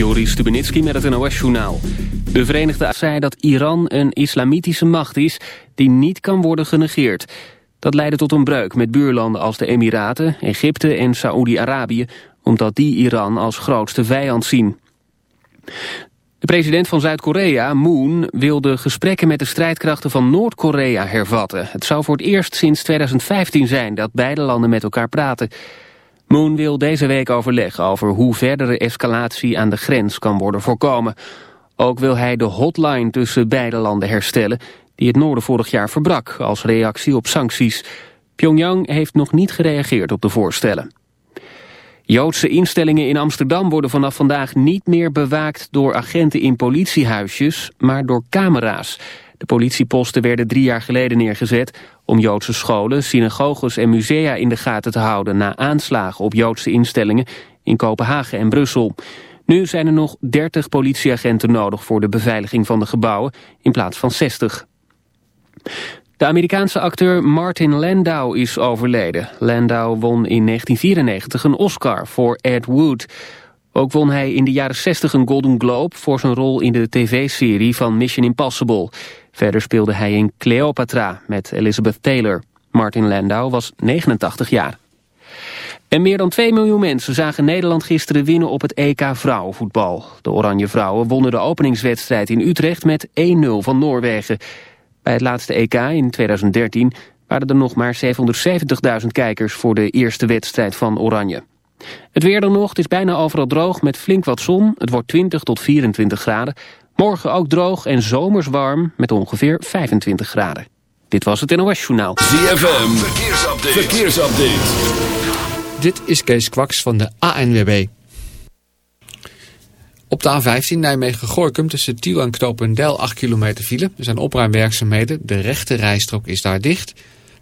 Joris Stubenitski met het NOS-journaal. De Verenigde zei dat Iran een islamitische macht is die niet kan worden genegeerd. Dat leidde tot een breuk met buurlanden als de Emiraten, Egypte en Saoedi-Arabië... omdat die Iran als grootste vijand zien. De president van Zuid-Korea, Moon, wil de gesprekken met de strijdkrachten van Noord-Korea hervatten. Het zou voor het eerst sinds 2015 zijn dat beide landen met elkaar praten... Moon wil deze week overleggen over hoe verdere escalatie aan de grens kan worden voorkomen. Ook wil hij de hotline tussen beide landen herstellen die het noorden vorig jaar verbrak als reactie op sancties. Pyongyang heeft nog niet gereageerd op de voorstellen. Joodse instellingen in Amsterdam worden vanaf vandaag niet meer bewaakt door agenten in politiehuisjes, maar door camera's. De politieposten werden drie jaar geleden neergezet om Joodse scholen, synagoges en musea in de gaten te houden na aanslagen op Joodse instellingen in Kopenhagen en Brussel. Nu zijn er nog 30 politieagenten nodig voor de beveiliging van de gebouwen in plaats van 60. De Amerikaanse acteur Martin Landau is overleden. Landau won in 1994 een Oscar voor Ed Wood. Ook won hij in de jaren 60 een Golden Globe voor zijn rol in de tv-serie van Mission Impossible. Verder speelde hij in Cleopatra met Elizabeth Taylor. Martin Landau was 89 jaar. En meer dan 2 miljoen mensen zagen Nederland gisteren winnen op het EK vrouwenvoetbal. De Oranje Vrouwen wonnen de openingswedstrijd in Utrecht met 1-0 van Noorwegen. Bij het laatste EK in 2013 waren er nog maar 770.000 kijkers voor de eerste wedstrijd van Oranje. Het weer dan nog, het is bijna overal droog met flink wat zon. Het wordt 20 tot 24 graden. Morgen ook droog en zomers warm met ongeveer 25 graden. Dit was het NOS Journaal. ZFM, verkeersupdate. verkeersupdate. Dit is Kees Kwaks van de ANWB. Op de A15 Nijmegen-Gorkum tussen Tiel en Knopendel 8 kilometer file. Er zijn opruimwerkzaamheden. De rechte rijstrook is daar dicht.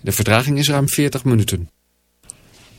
De vertraging is ruim 40 minuten.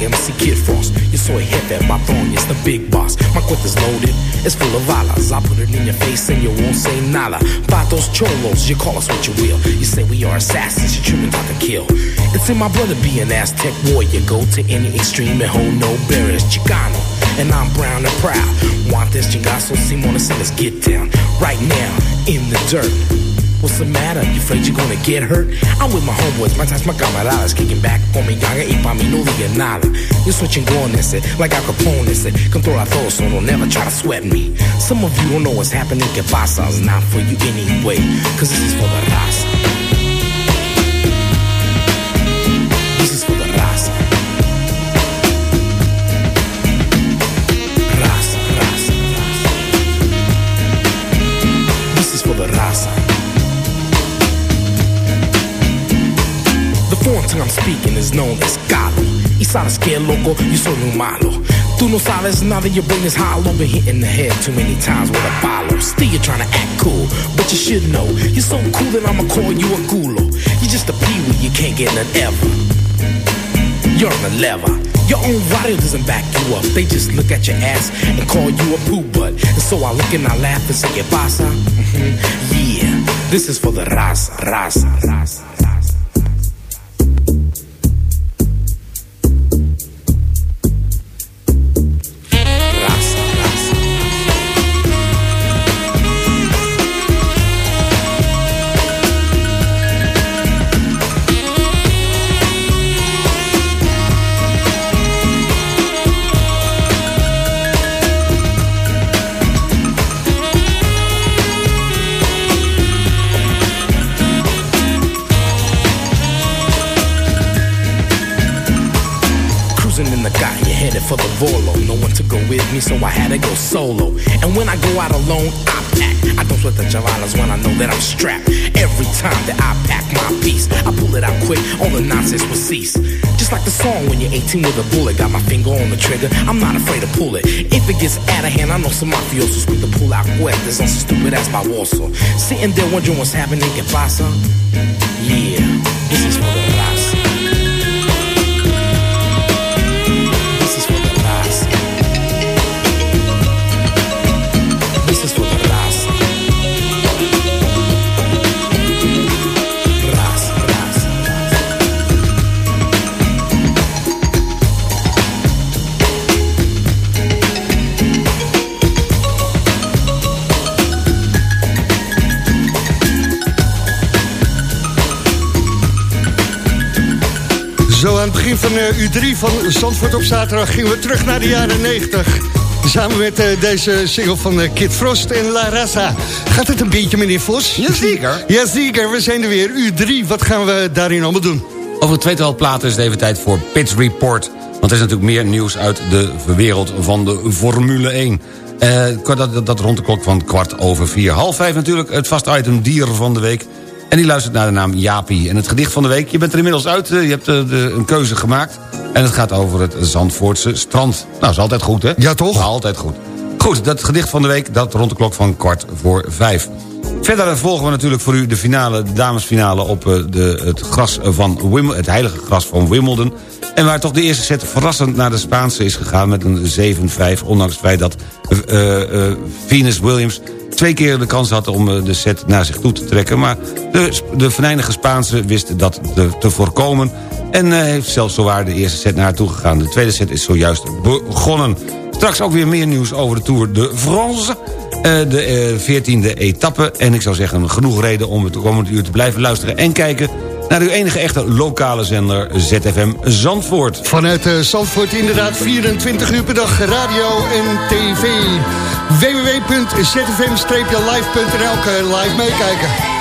MC Kid Frost. Yo soy jefe, patrón, it's the big boss. My cuenta's loaded, it's full of balas. I put it in your face and you won't say nada. Patos cholos, you call us what you will. You say we are assassins, you tripping out to kill. It's in my blood to be an Aztec warrior. Go to any extreme and hold no barriers. Chicano, and I'm brown and proud. Want this chingazo, Simona, so let's get down. Right now, in the dirt. What's the matter? You afraid you're gonna get hurt? I'm with my homeboys, my ties, my camaradas. Kicking back con mi ganga y pa' mí no diga nada Yo soy chingón ese, eh, like Al Capone ese Controla todo, so don't never try to sweat me. Some of you don't know what's happening, que pasa. It's not for you anyway, cause this is for the raza I'm speaking is known as Galo. Isara scared loco, you so new malo. Tú no sabes that your brain is hollow. Been hitting the head too many times with a follow. Still you're trying to act cool, but you should know. You're so cool that I'ma call you a gulo. You're just a peewee, you can't get none ever. You're on the lever. Your own radio doesn't back you up. They just look at your ass and call you a poo butt. And so I look and I laugh and say, ¿Qué pasa? Mm-hmm. Yeah, this is for the raza, raza, raza. Solo. And when I go out alone, I pack. I don't sweat the javalas when I know that I'm strapped. Every time that I pack my piece, I pull it out quick, all the nonsense will cease. Just like the song when you're 18 with a bullet, got my finger on the trigger, I'm not afraid to pull it. If it gets out of hand, I know some mafiosos quick to pull out cuerdas on some stupid ass my Warsaw. Sitting there wondering what's happening, que pasa? Yeah, this is for the Van uh, U3 van Zandvoort op zaterdag gingen we terug naar de jaren 90. Samen met uh, deze single van uh, Kid Frost en La Raza. Gaat het een beetje, meneer Vos? Jazeker. Jazeker, we zijn er weer. U3, wat gaan we daarin allemaal doen? Over het tweetal platen is het even tijd voor Pits Report. Want er is natuurlijk meer nieuws uit de wereld van de Formule 1. Uh, dat, dat rond de klok van kwart over vier. Half vijf natuurlijk, het vast item dier van de week. En die luistert naar de naam Jaapie. En het gedicht van de week, je bent er inmiddels uit. Eh, je hebt de, de, een keuze gemaakt. En het gaat over het Zandvoortse strand. Nou, is altijd goed, hè? Ja, toch? altijd goed. Goed, dat gedicht van de week, dat rond de klok van kwart voor vijf. Verder volgen we natuurlijk voor u de finale, de damesfinale... op eh, de, het, gras van Wim, het heilige gras van Wimbledon. En waar toch de eerste set verrassend naar de Spaanse is gegaan... met een 7-5, ondanks het feit dat uh, uh, Venus Williams twee keer de kans had om eh, de set naar zich toe te trekken. Maar de, de venijnige Spaanse wist dat te, te voorkomen... en uh, heeft zelfs zowaar de eerste set naar haar toe gegaan. De tweede set is zojuist begonnen. Straks ook weer meer nieuws over de Tour de France... Uh, de veertiende etappe. En ik zou zeggen, genoeg reden om het komende uur te blijven luisteren en kijken naar uw enige echte lokale zender ZFM Zandvoort. Vanuit Zandvoort inderdaad 24 uur per dag radio en tv. www.zfm-live.nl je live meekijken.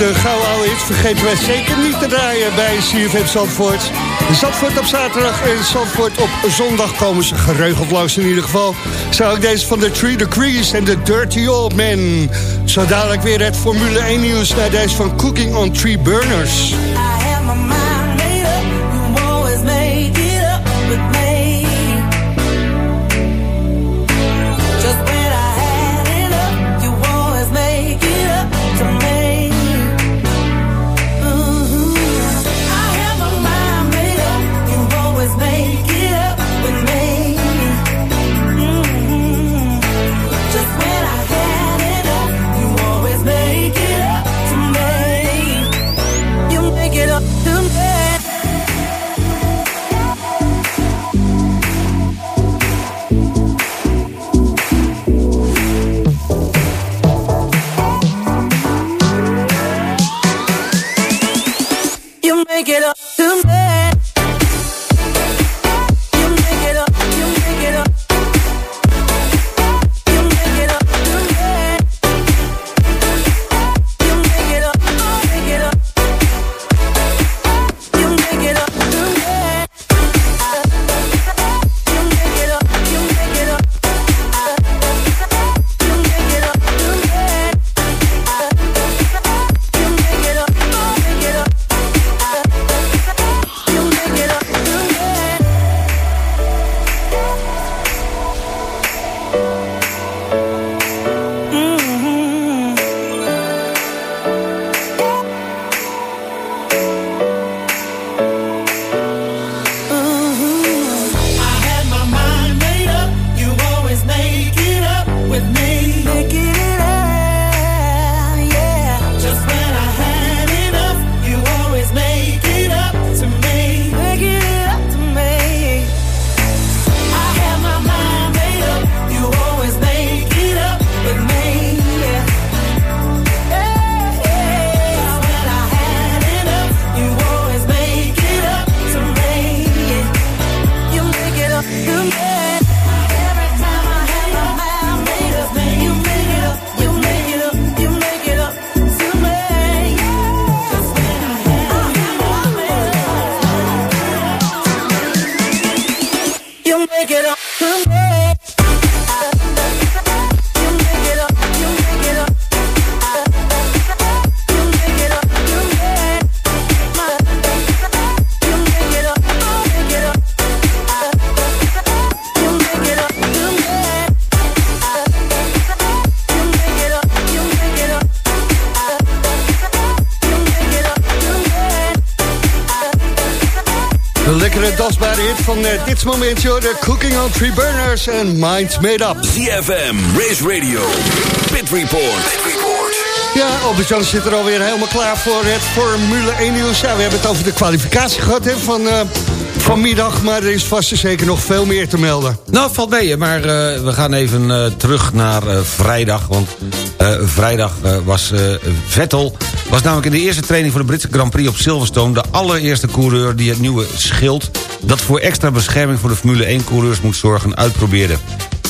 De gouden oude hits vergeten wij zeker niet te draaien bij CFM Zandvoort. Zandvoort op zaterdag en Zandvoort op zondag komen ze geregeld langs in ieder geval. Zou ook deze van de Three Degrees en de Dirty Old Man. Zo dadelijk weer het Formule 1 nieuws naar deze van Cooking on Three Burners. Van uh, dit momentje, de Cooking on Three Burners en Minds Made Up. CFM, Race Radio, Pit Report. Pit Report. Ja, Albert-Jan zit er alweer helemaal klaar voor het Formule 1 nieuws. Ja, we hebben het over de kwalificatie gehad hè, van, uh, vanmiddag, maar er is vast en zeker nog veel meer te melden. Nou, valt mee, maar uh, we gaan even terug naar vrijdag, want vrijdag was Vettel was namelijk in de eerste training voor de Britse Grand Prix op Silverstone... de allereerste coureur die het nieuwe schild... dat voor extra bescherming voor de Formule 1-coureurs moet zorgen, uitprobeerde.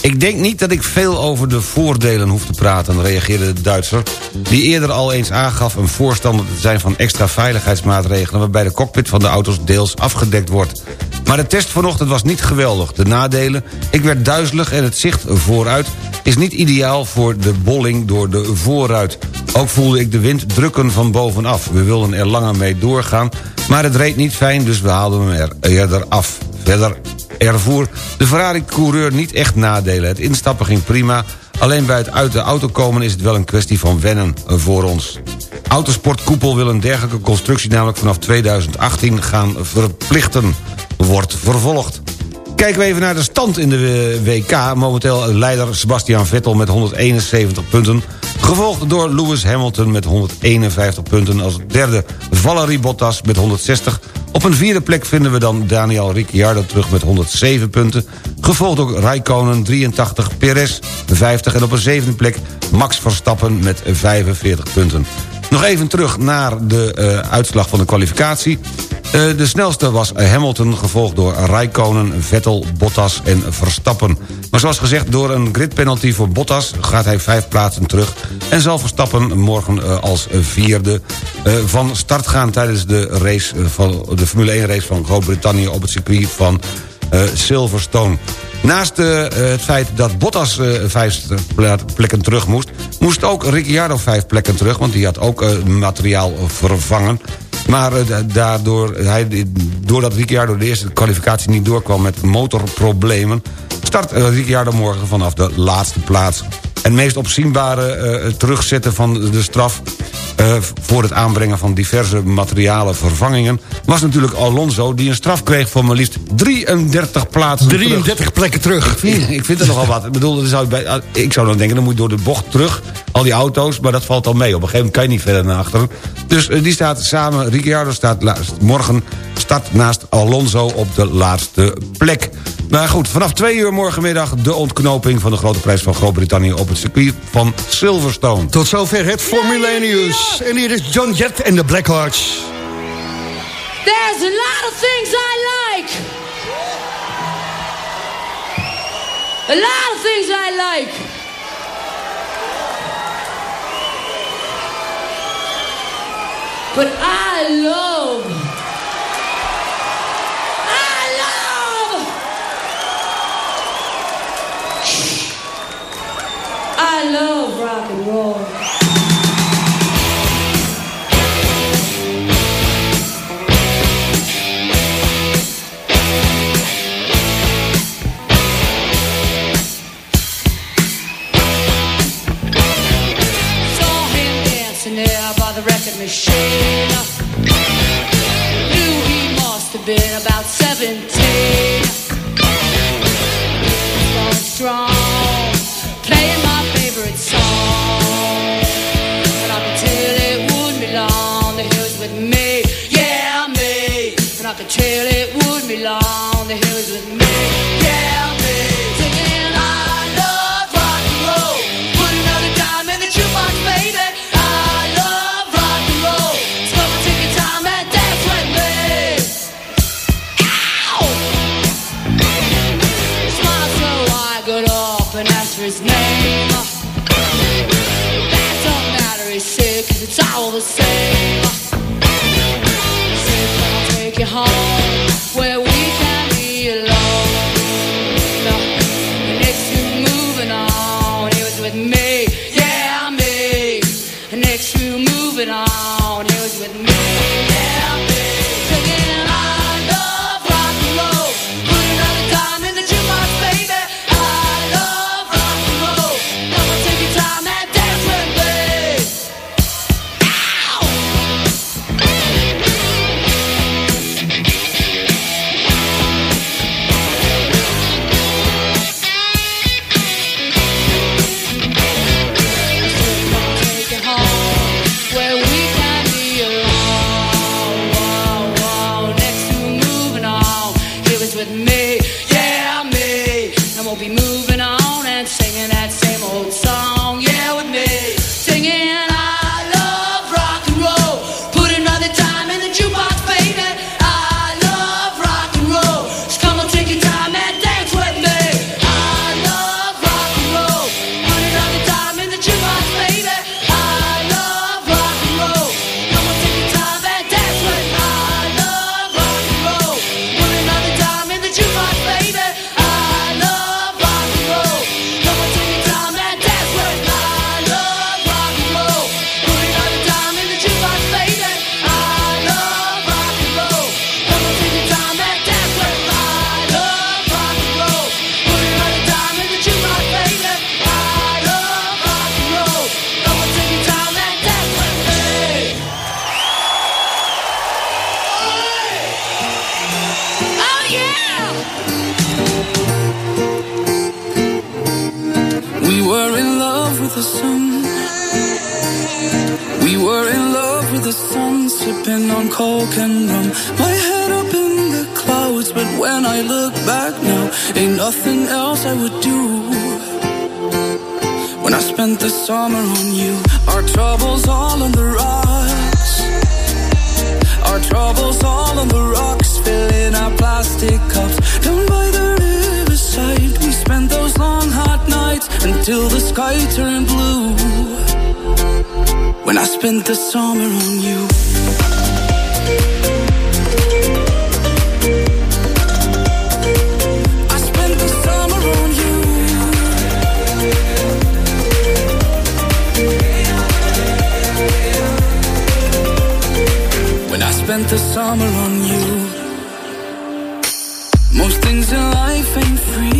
Ik denk niet dat ik veel over de voordelen hoef te praten, reageerde de Duitser... die eerder al eens aangaf een voorstander te zijn van extra veiligheidsmaatregelen... waarbij de cockpit van de auto's deels afgedekt wordt. Maar de test vanochtend was niet geweldig. De nadelen, ik werd duizelig en het zicht vooruit is niet ideaal voor de bolling door de voorruit. Ook voelde ik de wind drukken van bovenaf. We wilden er langer mee doorgaan, maar het reed niet fijn, dus we haalden hem er eerder af. Verder ervoer de Ferrari-coureur niet echt nadelen. Het instappen ging prima, alleen bij het uit de auto komen is het wel een kwestie van wennen voor ons. Autosportkoepel wil een dergelijke constructie namelijk vanaf 2018 gaan verplichten. Wordt vervolgd. Kijken we even naar de stand in de WK. Momenteel leider Sebastian Vettel met 171 punten. Gevolgd door Lewis Hamilton met 151 punten. Als derde Valerie Bottas met 160. Op een vierde plek vinden we dan Daniel Ricciardo terug met 107 punten. Gevolgd door Raikkonen 83, Perez 50 en op een zevende plek Max Verstappen met 45 punten. Nog even terug naar de uh, uitslag van de kwalificatie. Uh, de snelste was Hamilton, gevolgd door Raikkonen, Vettel, Bottas en Verstappen. Maar zoals gezegd, door een gridpenalty voor Bottas gaat hij vijf plaatsen terug... en zal Verstappen morgen uh, als vierde van start gaan... tijdens de, race, van, de Formule 1 race van Groot-Brittannië op het circuit van Silverstone. Naast uh, het feit dat Bottas uh, vijf plekken terug moest... moest ook Ricciardo vijf plekken terug... want die had ook uh, materiaal vervangen. Maar daardoor, hij, doordat Ricciardo de eerste kwalificatie niet doorkwam... met motorproblemen... start Ricciardo morgen vanaf de laatste plaats. En meest opzienbare terugzetten van de straf uh, voor het aanbrengen van diverse materialen vervangingen... was natuurlijk Alonso die een straf kreeg voor maar liefst 33 plaatsen 33 terug. plekken terug. Ik vind, ik vind nogal wat. Ik bedoel, zou bij, ik zou dan denken, dan moet je door de bocht terug... al die auto's, maar dat valt al mee. Op een gegeven moment kan je niet verder naar achteren. Dus uh, die staat samen, Ricciardo staat morgen start naast Alonso op de laatste plek. Maar goed, vanaf twee uur morgenmiddag de ontknoping... van de grote prijs van Groot-Brittannië op het circuit van Silverstone. Tot zover het Formule Nieuws. En hier is John Jett en de Blackhearts. There's a lot of things I like. A lot of things I like. But I love machine. Knew he must have been about 17. So strong, playing my favorite song. And I could tell it wouldn't be long that he was with me, yeah, me. And I could tell it wouldn't be long that he was with me, yeah, me. Spent the summer on you. I spent the summer on you. When I spent the summer on you. Most things in life ain't free.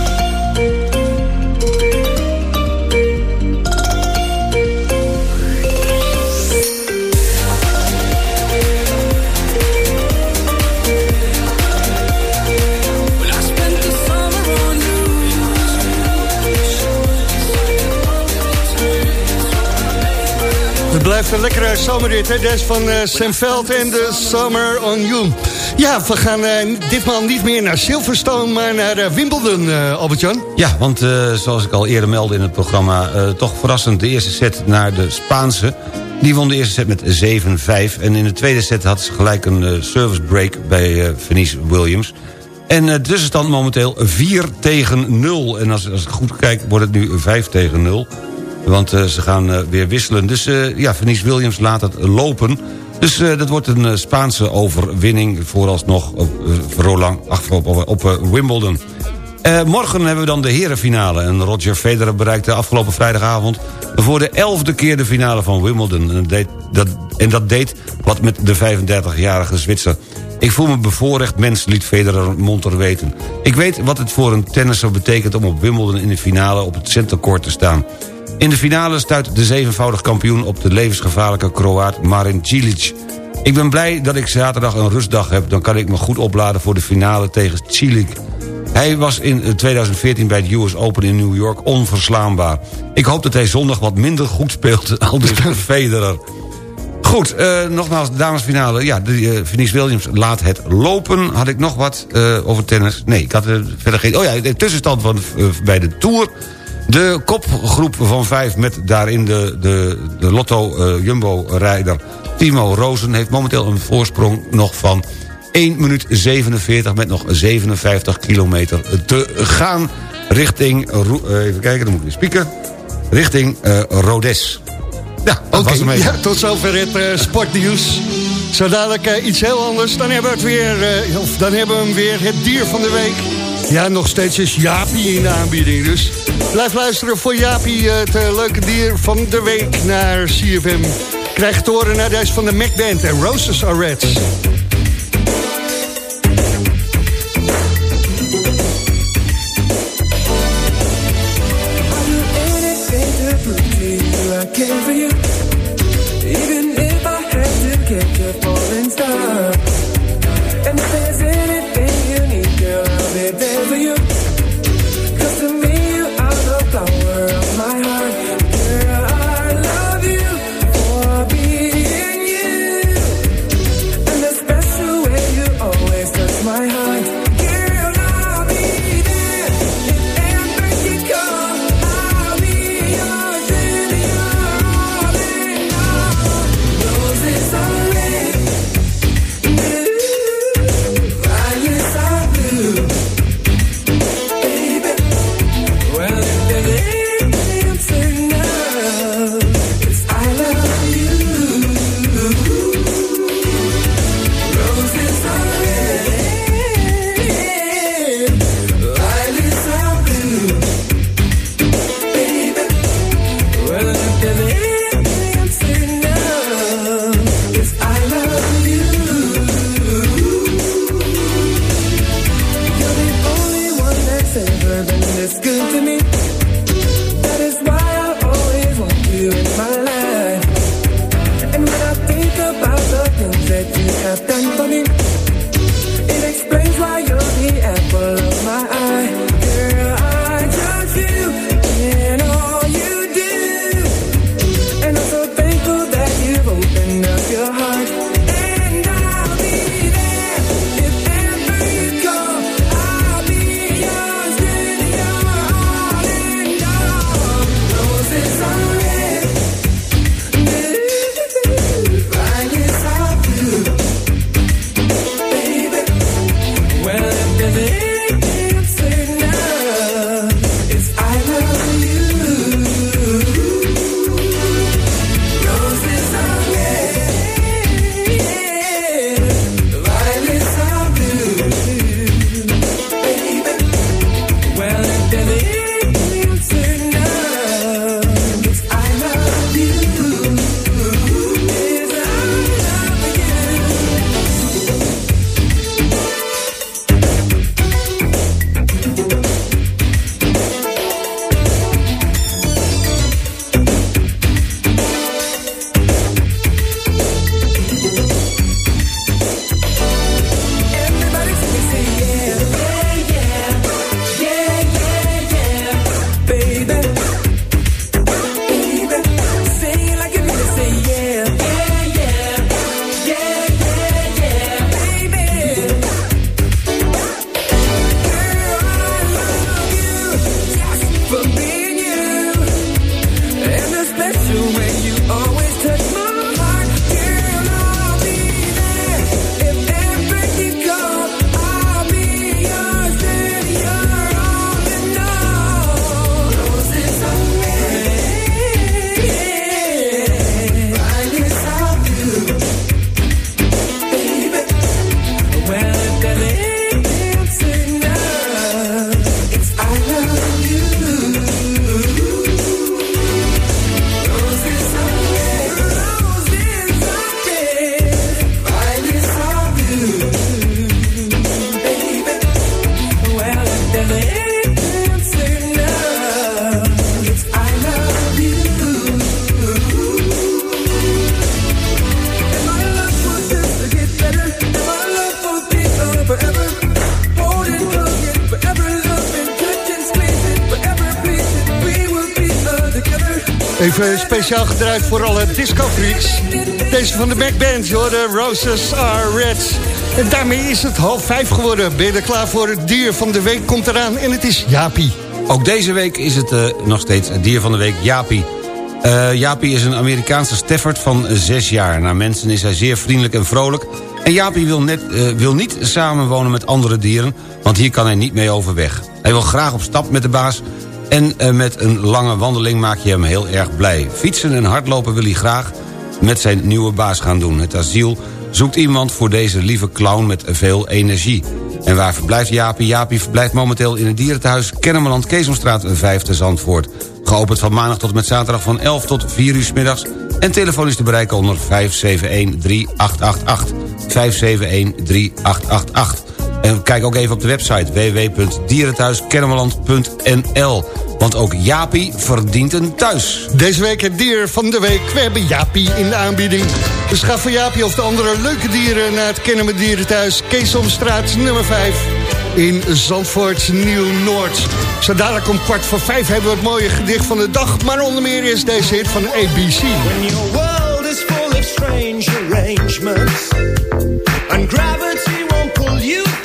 Blijft een lekkere zomerrit, hè? Deze van Veld en de Summer on You. Ja, we gaan eh, ditmaal niet meer naar Silverstone, maar naar eh, Wimbledon, eh, Albert-Jan. Ja, want zoals ik al eerder meldde in het programma... toch verrassend de eerste set naar de Spaanse. Die won de eerste set met 7-5. En in de tweede set had ze gelijk een service break bij Venus Williams. En de tussenstand momenteel 4 tegen 0. En als, als ik goed kijk, wordt het nu 5 tegen 0. Want eh, ze gaan eh, weer wisselen. Dus eh, ja, Venus Williams laat het lopen. Dus dat wordt een Spaanse overwinning vooralsnog op, Roland, ach, op, op, Wimbledon. Morgen hebben we dan de herenfinale. En Roger Federer bereikte afgelopen vrijdagavond... voor de elfde keer de finale van Wimbledon. En dat deed, dat, en dat deed wat met de 35-jarige Zwitser. Ik voel me bevoorrecht mens, liet Federer monter weten. Ik weet wat het voor een tennisser betekent om op Wimbledon in de finale op het centercourt te staan. In de finale stuit de zevenvoudig kampioen op de levensgevaarlijke Kroaat Marin Cilic. Ik ben blij dat ik zaterdag een rustdag heb, dan kan ik me goed opladen voor de finale tegen Cilic. Hij was in 2014 bij het US Open in New York onverslaanbaar. Ik hoop dat hij zondag wat minder goed speelt, al dus Federer. Goed, eh, nogmaals, damesfinale. Ja, de, uh, Venus Williams laat het lopen. Had ik nog wat eh, over tennis? Nee, ik had er verder geen... Oh ja, de tussenstand van, eh, bij de Tour. De kopgroep van vijf met daarin de, de, de Lotto-Jumbo-rijder Timo Rozen... heeft momenteel een voorsprong nog van 1 minuut 47 met nog 57 kilometer te gaan... richting... Eh, even kijken, dan moet ik weer spieken. Richting eh Rodes. Ja, dat Oké, was hem ja, tot zover het eh, sportnieuws. Zo dadelijk eh, iets heel anders. Dan hebben, we het weer, eh, of dan hebben we hem weer, het dier van de week. Ja, nog steeds is Jaapie in de aanbieding. Dus blijf luisteren voor Jaapie, eh, het eh, leuke dier van de week naar CFM. Krijg horen naar deze van de Mac Band en Roses are Reds. Speciaal gedraaid voor alle disco-freaks. Deze van de backband, joh, de Roses Are Red. En daarmee is het half vijf geworden. Ben je klaar voor? Het dier van de week komt eraan en het is Jaapie. Ook deze week is het uh, nog steeds het dier van de week, Jaapie. Uh, Jaapie is een Amerikaanse Stafford van zes jaar. Naar mensen is hij zeer vriendelijk en vrolijk. En Jaapie wil, net, uh, wil niet samenwonen met andere dieren... want hier kan hij niet mee overweg. Hij wil graag op stap met de baas... en uh, met een lange wandeling maak je hem heel erg blij. Fietsen en hardlopen wil hij graag met zijn nieuwe baas gaan doen. Het asiel zoekt iemand voor deze lieve clown met veel energie. En waar verblijft Jaapie? Jaapie verblijft momenteel in het dierentehuis Kennemerland Keesomstraat 5 te Zandvoort. Geopend van maandag tot met zaterdag van 11 tot 4 uur middags. En telefoon is te bereiken onder 571-3888. 571-3888. En kijk ook even op de website www.dierenthuiskennemerland.nl. Want ook Jaapie verdient een thuis. Deze week het dier van de week. We hebben Jaapie in de aanbieding. Dus ga voor Jaapie of de andere leuke dieren... naar het Kennemer Dierenthuis, Keesomstraat nummer 5 in Zandvoort Nieuw-Noord. Zo dadelijk om kwart voor vijf hebben we het mooie gedicht van de dag... maar onder meer is deze hit van ABC. When your world is full of strange arrangements And gravity won't pull You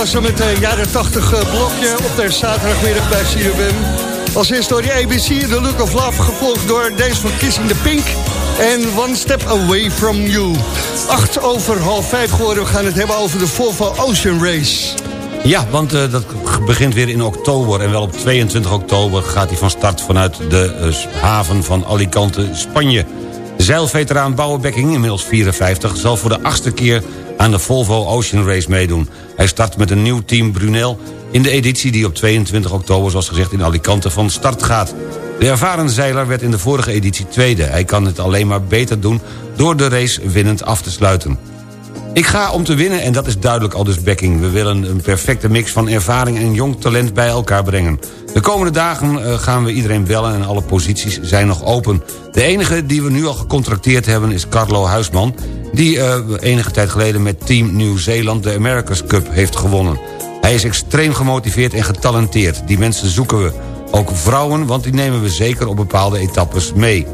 was zo met de jaren 80 blokje op de zaterdagmiddag bij CFM. Als eerst door die ABC, The Look of Love, gevolgd door deze van Kissing the Pink en One Step Away From You. Acht over half vijf geworden, we gaan het hebben over de Volvo Ocean Race. Ja, want uh, dat begint weer in oktober. En wel op 22 oktober gaat hij van start vanuit de haven van Alicante, Spanje. De zeilveteraan Bouwebekking, inmiddels 54... zal voor de achtste keer aan de Volvo Ocean Race meedoen. Hij start met een nieuw team Brunel in de editie die op 22 oktober, zoals gezegd, in Alicante van start gaat. De ervaren zeiler werd in de vorige editie tweede. Hij kan het alleen maar beter doen door de race winnend af te sluiten. Ik ga om te winnen en dat is duidelijk al dus Bekking. We willen een perfecte mix van ervaring en jong talent bij elkaar brengen. De komende dagen eh, gaan we iedereen bellen en alle posities zijn nog open. De enige die we nu al gecontracteerd hebben is Carlo Huisman... die uh, enige tijd geleden met Team Nieuw-Zeeland de America's Cup heeft gewonnen. Hij is extreem gemotiveerd en getalenteerd. Die mensen zoeken we. Ook vrouwen, want die nemen we zeker op bepaalde etappes mee.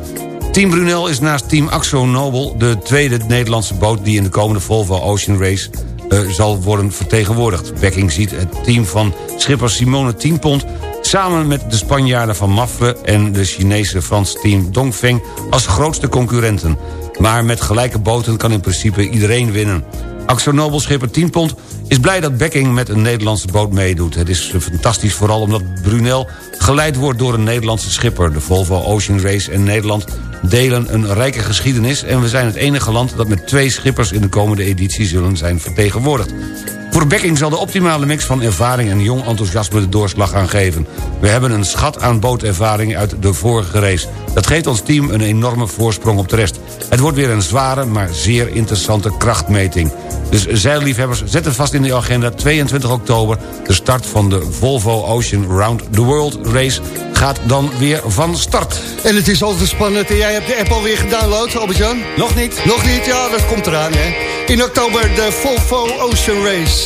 Team Brunel is naast Team Axo Nobel de tweede Nederlandse boot... die in de komende Volvo Ocean Race uh, zal worden vertegenwoordigd. Bekking ziet het team van schipper Simone Tienpont... samen met de Spanjaarden van Mafre en de Chinese Frans team Dongfeng... als grootste concurrenten. Maar met gelijke boten kan in principe iedereen winnen. Axo Nobel schipper Tienpont is blij dat Bekking met een Nederlandse boot meedoet. Het is fantastisch vooral omdat Brunel geleid wordt door een Nederlandse schipper. De Volvo Ocean Race en Nederland delen een rijke geschiedenis... en we zijn het enige land dat met twee schippers in de komende editie zullen zijn vertegenwoordigd. Voor Bekking zal de optimale mix van ervaring en jong enthousiasme de doorslag gaan geven. We hebben een schat aan bootervaring uit de vorige race. Dat geeft ons team een enorme voorsprong op de rest. Het wordt weer een zware, maar zeer interessante krachtmeting. Dus zeilliefhebbers, zet het vast in de agenda. 22 oktober, de start van de Volvo Ocean Round the World Race... gaat dan weer van start. En het is altijd spannend. En jij hebt de app alweer gedownload, Albert-Jan? Nog niet. Nog niet, ja, dat komt eraan, hè. In oktober de Volvo Ocean Race.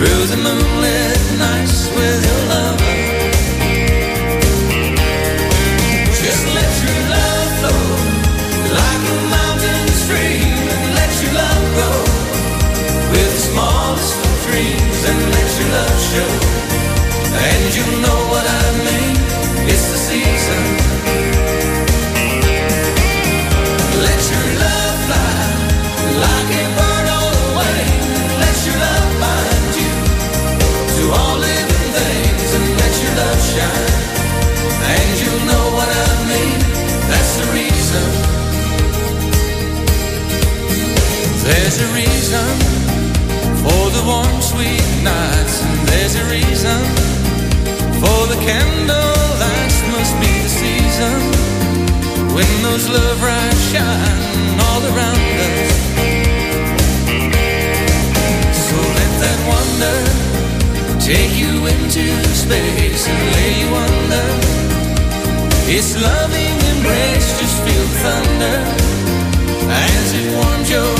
through the moonlit nights with your. Just let your love flow like a mountain stream, and let your love go with the smallest of dreams, and let your love show. And you know what I mean. It's the season. There's a reason for the warm sweet nights And there's a reason for the candle lights. Must be the season when those love rays shine all around us. So let that wonder take you into space And lay you under. Its loving embrace Just feel thunder as it warms your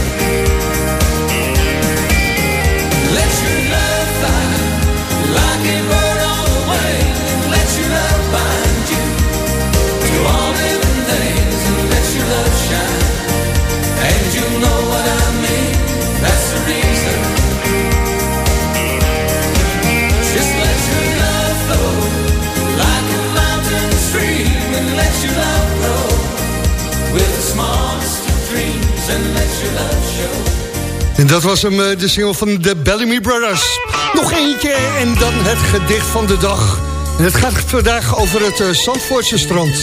En dat was hem, eh, de single van de Bellamy Brothers. Nog eentje en dan het gedicht van de dag. En het gaat vandaag over het eh, Zandvoortse strand.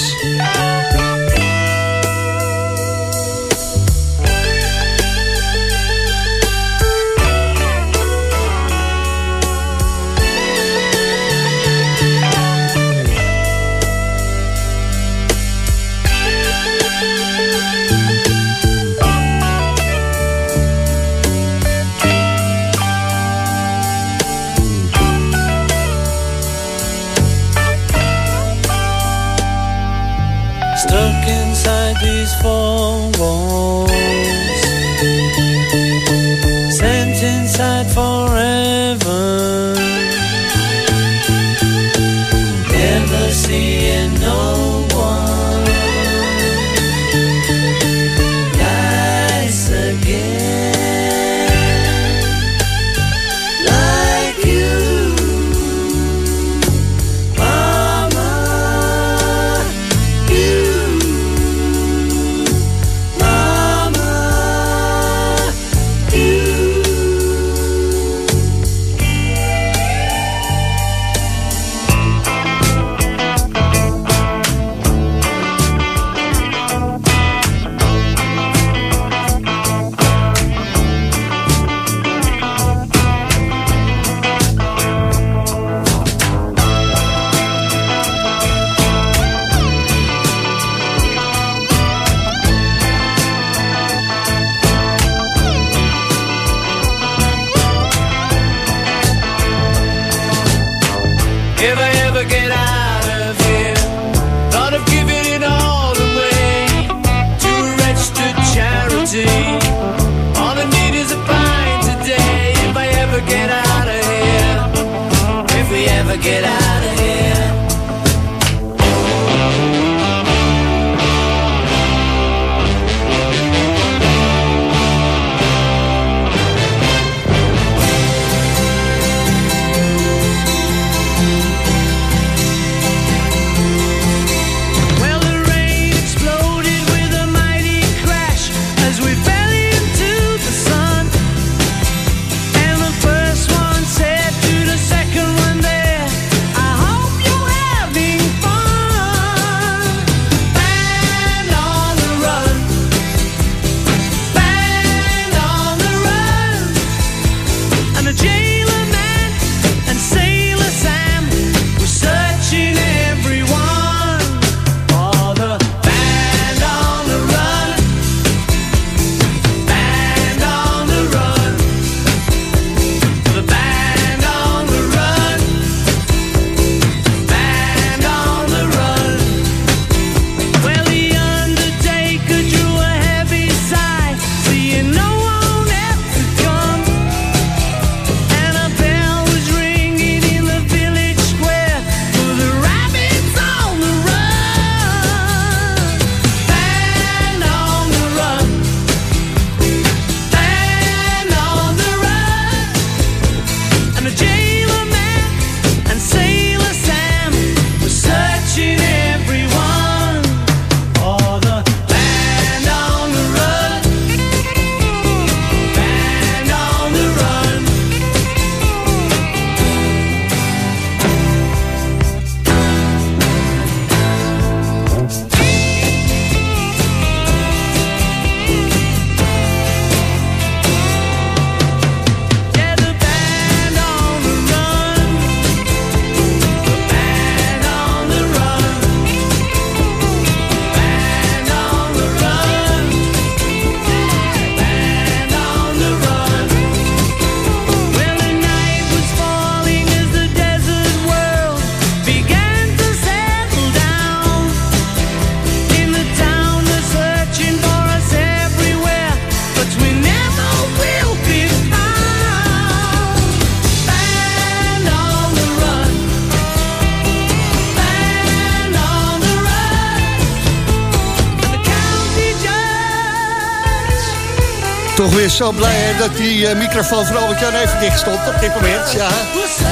Zo blij hè, dat die eh, microfoon van Albert-Jan even dicht stond op dit moment. Ja.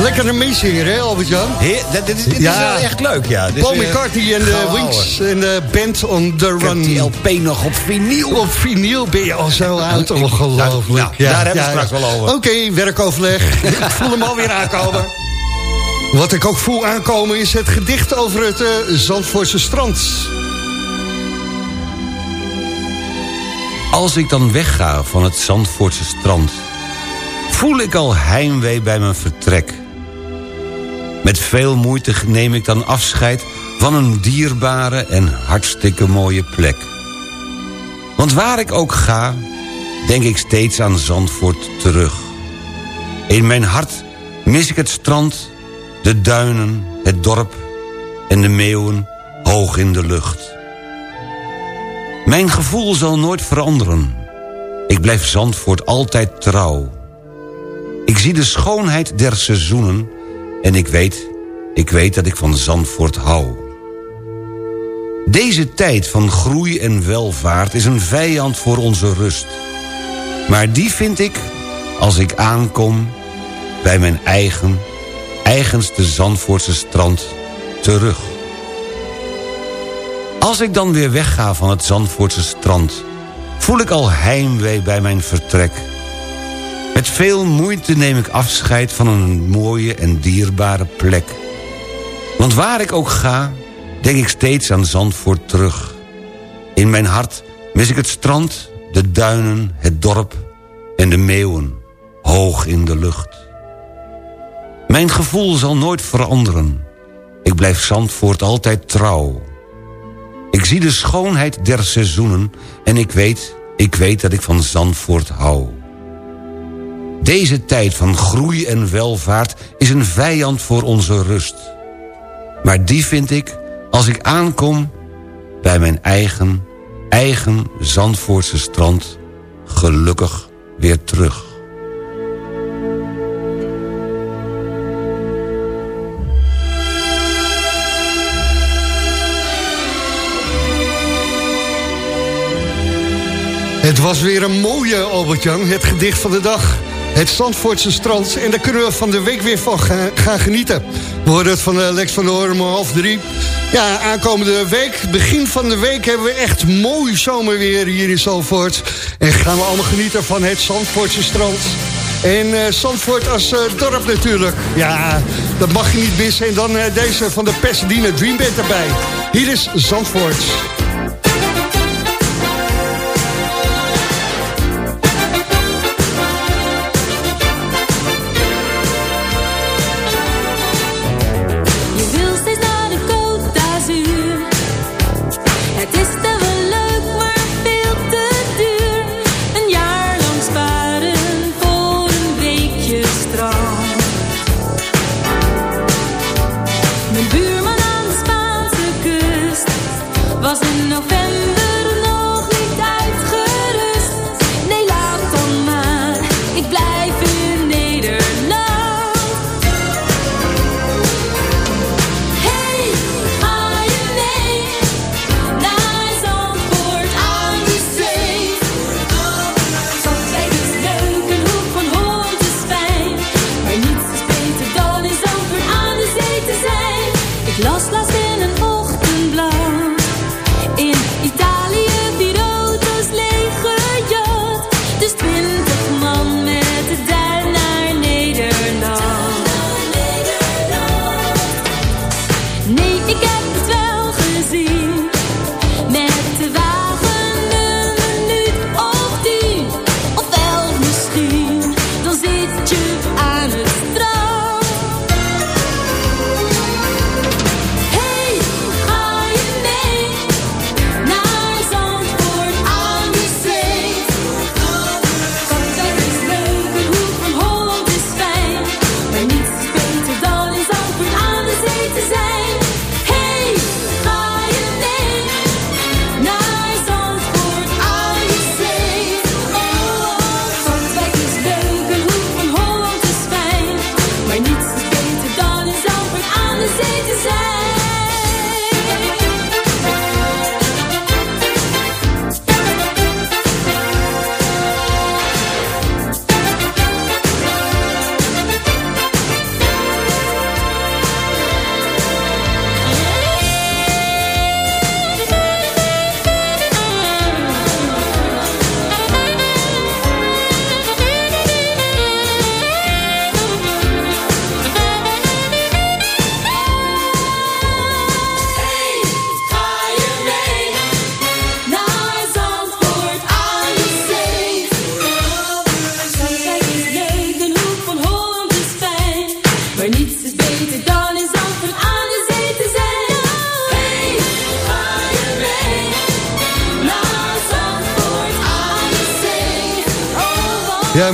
Lekker een meezingen, hè Albert-Jan? Dit, dit, dit is wel echt leuk, ja. Paul weer McCartney en de Wings en de Band on the Run. die LP nog op vinyl. Op vinyl ben je al zo oud, ongelooflijk. Nou, daar hebben we straks wel over. Oké, werkoverleg. Ik voel hem alweer aankomen. Wat ik ook voel aankomen is het gedicht over het eh, Zandvoortse strand. Als ik dan wegga van het Zandvoortse strand... voel ik al heimwee bij mijn vertrek. Met veel moeite neem ik dan afscheid... van een dierbare en hartstikke mooie plek. Want waar ik ook ga, denk ik steeds aan Zandvoort terug. In mijn hart mis ik het strand, de duinen, het dorp... en de meeuwen hoog in de lucht. Mijn gevoel zal nooit veranderen. Ik blijf Zandvoort altijd trouw. Ik zie de schoonheid der seizoenen... en ik weet, ik weet dat ik van Zandvoort hou. Deze tijd van groei en welvaart is een vijand voor onze rust. Maar die vind ik, als ik aankom... bij mijn eigen, eigenste Zandvoortse strand terug. Als ik dan weer wegga van het Zandvoortse strand... voel ik al heimwee bij mijn vertrek. Met veel moeite neem ik afscheid van een mooie en dierbare plek. Want waar ik ook ga, denk ik steeds aan Zandvoort terug. In mijn hart mis ik het strand, de duinen, het dorp en de meeuwen, hoog in de lucht. Mijn gevoel zal nooit veranderen. Ik blijf Zandvoort altijd trouw. Ik zie de schoonheid der seizoenen en ik weet, ik weet dat ik van Zandvoort hou. Deze tijd van groei en welvaart is een vijand voor onze rust. Maar die vind ik, als ik aankom bij mijn eigen, eigen Zandvoortse strand, gelukkig weer terug. Het was weer een mooie, Albert-Jan. Het gedicht van de dag. Het Zandvoortse strand. En daar kunnen we van de week weer van gaan, genieten. We hoorden het van eh, Lex van der om half drie. Ja, aankomende week, begin van de week... hebben we echt mooi zomerweer hier in Zandvoort. En gaan we allemaal genieten van het Zandvoortse strand. En eh Zandvoort als eh, dorp natuurlijk. Ja, dat mag je niet missen. En dan deze van de Pasadena Dream Band erbij. Hier is Zandvoort.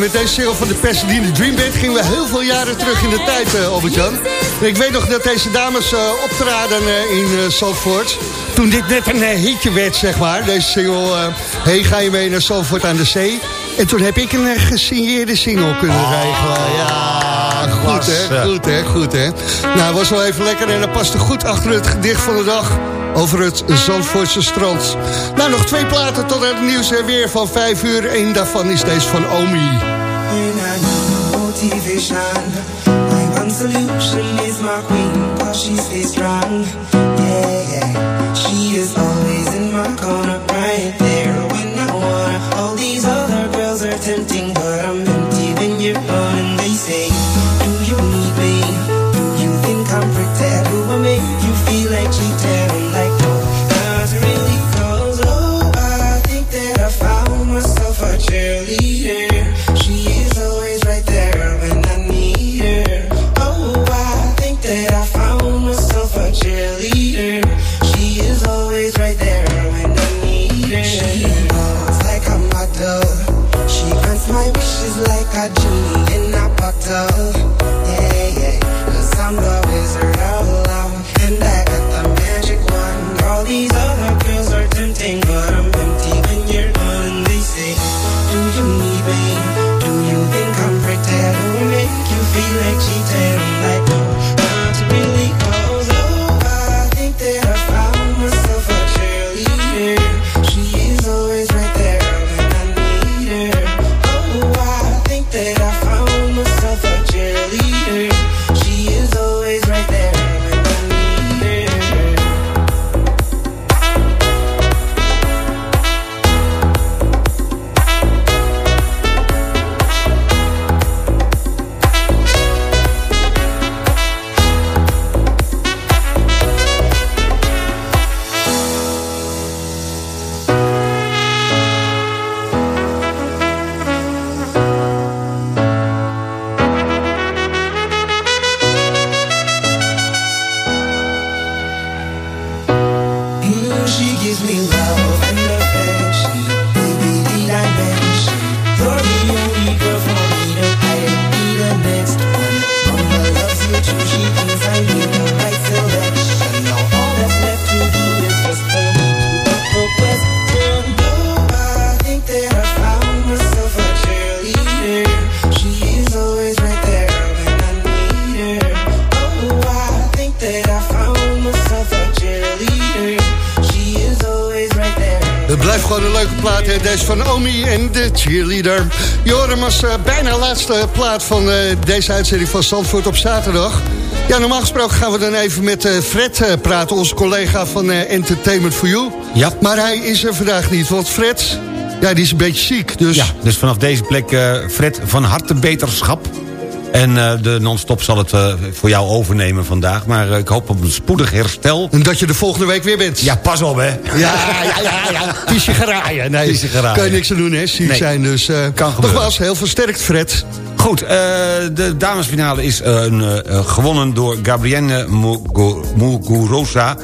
Met deze single van de Pasadena Dream Band gingen we heel veel jaren terug in de tijd, uh, Albert-Jan. Ik weet nog dat deze dames uh, optraden uh, in uh, Zandvoort. Toen dit net een hitje werd, zeg maar. Deze single, hey, ga je mee naar Zandvoort aan de zee? En toen heb ik een gesigneerde single kunnen Oh, regelen. Ja, goed hè, goed hè, goed hè. Nou, was wel even lekker en dat paste goed achter het gedicht van de dag over het Zandvoortse strand. Nou, nog twee platen tot het nieuws en weer van vijf uur. Eén daarvan is deze van Omi. Deze van Omi en de cheerleader. Joram als eh, bijna laatste plaat van eh, deze uitzending van Zandvoort op zaterdag. Ja, normaal gesproken gaan we dan even met eh, Fred praten, onze collega van Entertainment for You. Ja. Maar hij is er vandaag niet, want Fred, ja, die is een beetje ziek. Dus Ja, dus vanaf deze plek, Fred, van harte beterschap. En eh, de non-stop zal het eh, voor jou overnemen vandaag. Maar eh, ik hoop op een spoedig herstel. En dat je de volgende week weer bent. Ja, pas op, hè. Ja, ja, ja, ja. Het is je geraaien. Nee, Het is je geraaien. kan je niks aan doen, hè? Ziek Nee. zijn, dus... Kan gebeuren. Nogmaals, heel versterkt, Fred. Goed, de damesfinale is een, gewonnen door Gabrielle Mugu- Muguruza.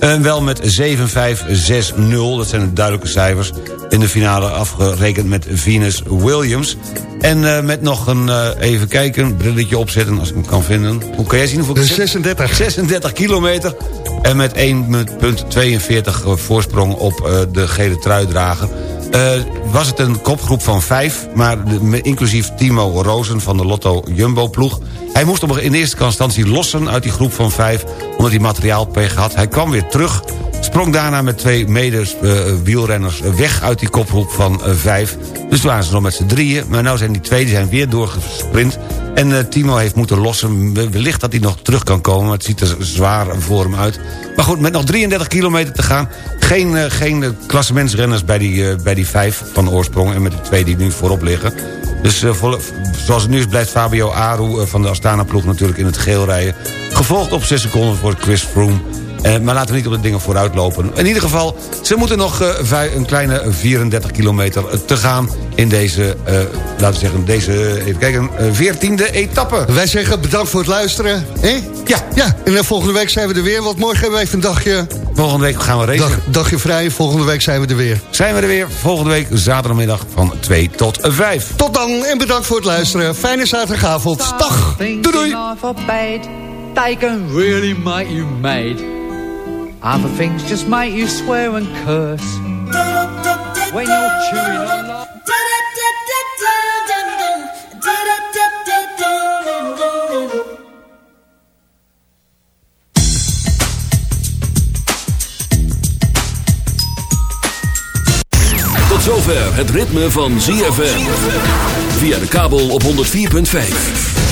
Eh, wel met 7-5-6-0, dat zijn de duidelijke cijfers. In de finale afgerekend met Venus Williams. En eh, met nog een, eh, even kijken, brilletje opzetten als ik hem kan vinden. Hoe kan jij zien hoeveel ik Eh, het zeg? 36. 36 kilometer. En met 1,42 voorsprong op eh, de gele truidrager. Eh, was het een kopgroep van vijf, maar de- inclusief Timo Rozen van de Lotto Jumbo-ploeg. Hij moest op in eerste instantie lossen uit die groep van vijf... omdat hij materiaalpech had. Hij kwam weer terug, sprong daarna met twee mede-wielrenners weg... uit die kopgroep van eh, vijf. Dus waren ze nog met z'n drieën. Maar nu zijn die twee zijn weer doorgesprint. En eh, Timo heeft moeten lossen. We- Wellicht dat hij nog terug kan komen, maar het ziet er zwaar voor hem uit. Maar goed, met nog 33 kilometer te gaan... geen, eh, geen eh, klassementsrenners bij die, eh, bij die vijf van oorsprong... en met de twee die nu voorop liggen. Dus eh, zoals het nu is blijft Fabio Aru eh, van de Astana-ploeg natuurlijk in het geel rijden. Gevolgd op 6 seconden voor Chris Froome. Eh, maar laten we niet op de dingen vooruit lopen. In ieder geval, ze moeten nog eh, een kleine 34 kilometer eh, te gaan... in deze, eh, laten we zeggen, deze, even kijken, veertiende etappe. Wij zeggen bedankt voor het luisteren. hè? Ja. ja. En dan volgende week zijn we er weer, want morgen hebben we even een dagje... Volgende week gaan we racen. Dag, dagje vrij, volgende week zijn we er weer. Zijn we er weer volgende week zaterdagmiddag van 2 tot 5. Tot dan en bedankt voor het luisteren. Fijne zaterdagavond. Dag. Doei doei. they can really make you mad. Other things just make you swear and curse. When you're chewing on. Tot zover het ritme van ZFM. Via de kabel op 104.5.